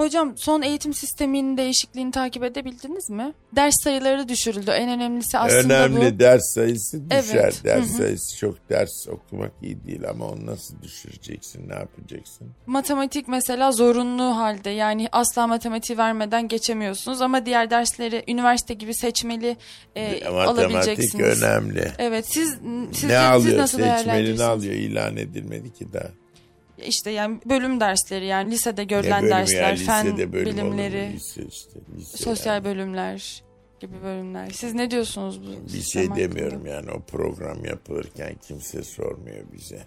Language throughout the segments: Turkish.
Hocam son eğitim sisteminin değişikliğini takip edebildiniz mi? Ders sayıları düşürüldü. En önemlisi aslında Önemli bu. ders sayısı düşer. Evet. Ders Hı hı. sayısı çok ders okumak iyi değil ama onu nasıl düşüreceksin, ne yapacaksın? Matematik mesela zorunlu halde. Yani asla matematiği vermeden geçemiyorsunuz ama diğer dersleri üniversite gibi seçmeli e, Matematik alabileceksiniz. önemli. Evet siz sizce ne siz alıyor? nasıl Seçmeli ne alıyor? İlan edilmedi ki daha. İşte yani bölüm dersleri yani lisede görülen ne dersler, ya? fen bölüm olur bilimleri, Lise işte. Lise sosyal yani. bölümler gibi bölümler. Siz ne diyorsunuz bu Bir şey hakkında? demiyorum yani o program yapılırken kimse sormuyor bize.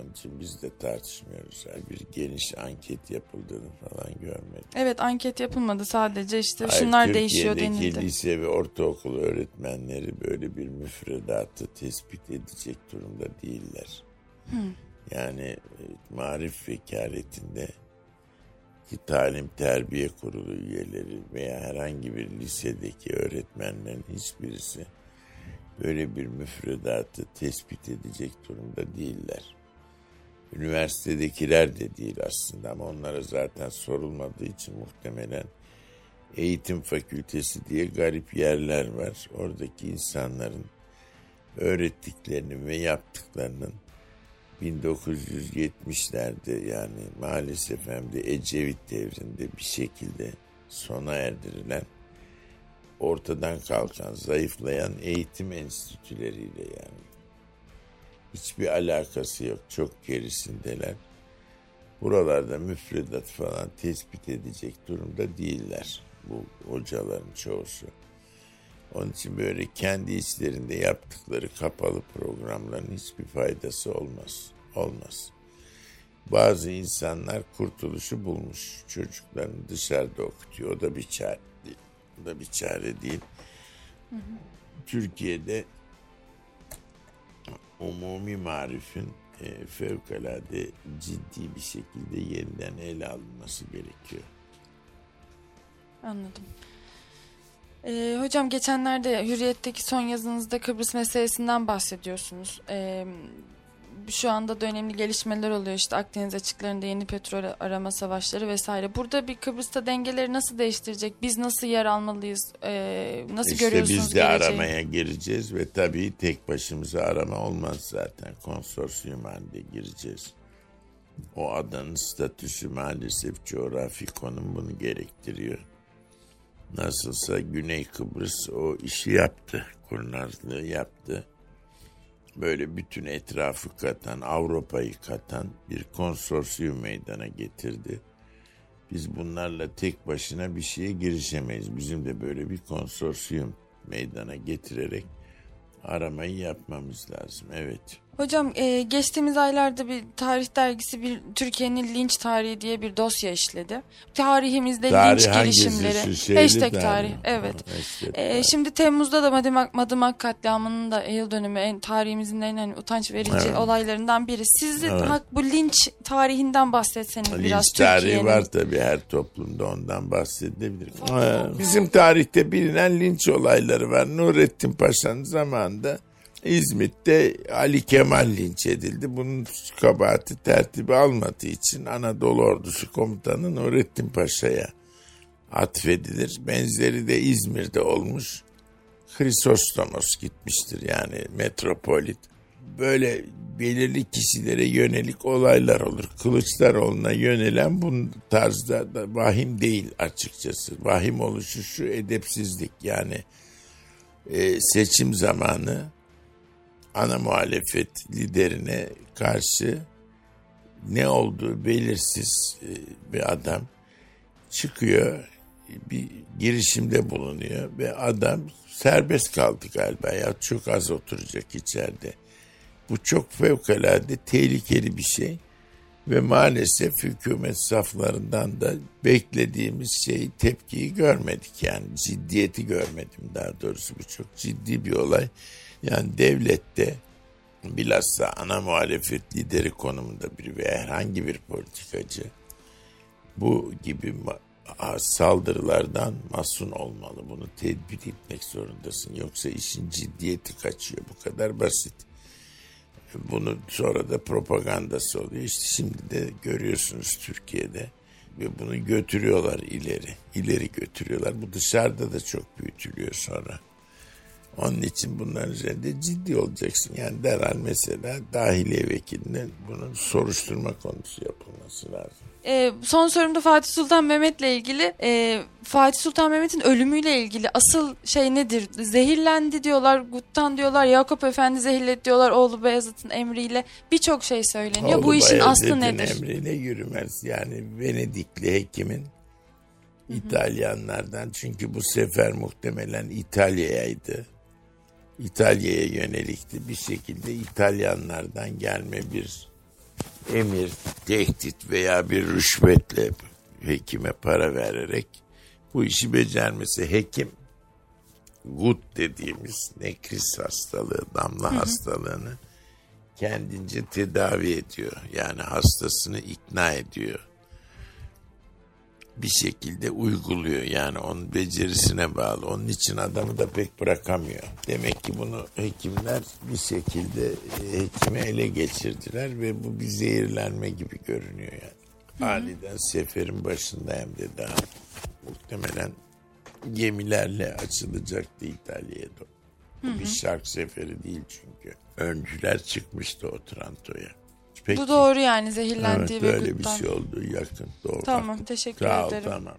Onun için biz de tartışmıyoruz. Yani bir geniş anket yapıldığını falan görmedik. Evet anket yapılmadı sadece işte Hayır, şunlar değişiyor Türkiye'deki denildi. lise ve ortaokul öğretmenleri böyle bir müfredatı tespit edecek durumda değiller. Yani e, marif vekaletinde ki talim terbiye kurulu üyeleri veya herhangi bir lisedeki öğretmenlerin hiçbirisi böyle bir müfredatı tespit edecek durumda değiller. Üniversitedekiler de değil aslında ama onlara zaten sorulmadığı için muhtemelen eğitim fakültesi diye garip yerler var. Oradaki insanların öğrettiklerini ve yaptıklarının 1970'lerde yani maalesef hem de Ecevit devrinde bir şekilde sona erdirilen ortadan kalkan, zayıflayan eğitim enstitüleriyle yani. Hiçbir alakası yok. Çok gerisindeler. Buralarda müfredat falan tespit edecek durumda değiller bu hocaların çoğusu. Onun için böyle kendi içlerinde yaptıkları kapalı programların hiçbir faydası olmaz. Olmaz. Bazı insanlar kurtuluşu bulmuş. Çocuklarını dışarıda okutuyor. O da bir çare değil. O da bir çare değil. Türkiye'de umumi marifin e, fevkalade ciddi bir şekilde yeniden ele alınması gerekiyor. Anladım. Ee, hocam geçenlerde Hürriyet'teki son yazınızda Kıbrıs meselesinden bahsediyorsunuz. Ee, şu anda da önemli gelişmeler oluyor işte Akdeniz açıklarında yeni petrol arama savaşları vesaire. Burada bir Kıbrıs'ta dengeleri nasıl değiştirecek? Biz nasıl yer almalıyız? Ee, nasıl İşte görüyorsunuz biz de geleceği? aramaya gireceğiz ve tabii tek başımıza arama olmaz zaten. Konsorsiyum halinde gireceğiz. O adanın statüsü maalesef coğrafi konum bunu gerektiriyor. Nasılsa Güney Kıbrıs o işi yaptı. Kurnazlığı yaptı. Böyle bütün etrafı katan, Avrupa'yı katan bir konsorsiyum meydana getirdi. Biz bunlarla tek başına bir şeye girişemeyiz. Bizim de böyle bir konsorsiyum meydana getirerek aramayı yapmamız lazım. Evet. Hocam e, geçtiğimiz aylarda bir tarih dergisi bir Türkiye'nin linç tarihi diye bir dosya işledi. Tarihimizde Tarih linç girişimleri. Şeyli Hashtag tarih. tarih. Ha, Evet. hashtag E, tarih. şimdi Temmuz'da da Madımak, Madımak katliamının da yıl dönümü en tarihimizin en hani utanç verici Evet. olaylarından biri. Siz Evet. hak, bu linç tarihinden bahsetseniz biraz Linç tarihi Türkiye'nin. var tabii her toplumda ondan bahsedilebilir. Ee, Bizim tarihte bilinen linç olayları var. Nurettin Paşa'nın zamanında İzmit'te Ali Kemal linç edildi. Bunun kabahati tertibi almadığı için Anadolu Ordusu Komutanı Nurettin Paşa'ya atfedilir. Benzeri de İzmir'de olmuş. Hrisostomos gitmiştir yani metropolit. Böyle belirli kişilere yönelik olaylar olur. Kılıçdaroğlu'na yönelen bu tarzda da vahim değil açıkçası. Vahim oluşu şu edepsizlik yani e, seçim zamanı ana muhalefet liderine karşı ne olduğu belirsiz e, bir adam çıkıyor bir girişimde bulunuyor ve adam serbest kaldı galiba ya çok az oturacak içeride. Bu çok fevkalade tehlikeli bir şey ve maalesef hükümet saflarından da beklediğimiz şeyi tepkiyi görmedik yani ciddiyeti görmedim daha doğrusu bu çok ciddi bir olay. Yani devlette bilhassa ana muhalefet lideri konumunda biri veya herhangi bir politikacı bu gibi saldırılardan masum olmalı. Bunu tedbir etmek zorundasın. Yoksa işin ciddiyeti kaçıyor. Bu kadar basit. Bunu sonra da propagandası oluyor. İşte şimdi de görüyorsunuz Türkiye'de Ve bunu götürüyorlar ileri. İleri götürüyorlar. Bu dışarıda da çok büyütülüyor sonra. Onun için bunların üzerinde ciddi olacaksın. Yani derhal mesela dahiliye vekilinin bunun soruşturma konusu yapılması lazım. Ee, son sorumda Fatih Sultan Mehmet'le ilgili. Ee, Fatih Sultan Mehmet'in ölümüyle ilgili asıl şey nedir? Zehirlendi diyorlar, Gut'tan diyorlar, Yakup Efendi zehirledi diyorlar oğlu Beyazıt'ın emriyle. Birçok şey söyleniyor. Bu Oğlu işin aslı nedir? emriyle yürümez. Yani Venedikli hekimin İtalyanlardan çünkü bu sefer muhtemelen İtalya'ydı. İtalya'ya yönelikti. Bir şekilde İtalyanlardan gelme bir emir, tehdit veya bir rüşvetle hekime para vererek bu işi becermesi. Hekim gut dediğimiz nekris hastalığı, damla hastalığını kendince tedavi ediyor. Yani hastasını ikna ediyor. Bir şekilde uyguluyor. Yani onun becerisine bağlı. Onun için adamı da pek bırakamıyor. Demek ki bunu hekimler bir şekilde e, hekime ele geçirdiler ve bu bir zehirlenme gibi görünüyor yani. Aniden seferin başında hem de daha muhtemelen gemilerle açılacaktı İtalya'ya doğru. Bu bir şark seferi değil çünkü. Öncüler çıkmıştı o Tranto'ya. Peki. Bu doğru yani zehirlendiği Evet ve böyle bir şey oldu yakın. Doğru. Tamam, teşekkür Sağ ol, ederim. Tamam.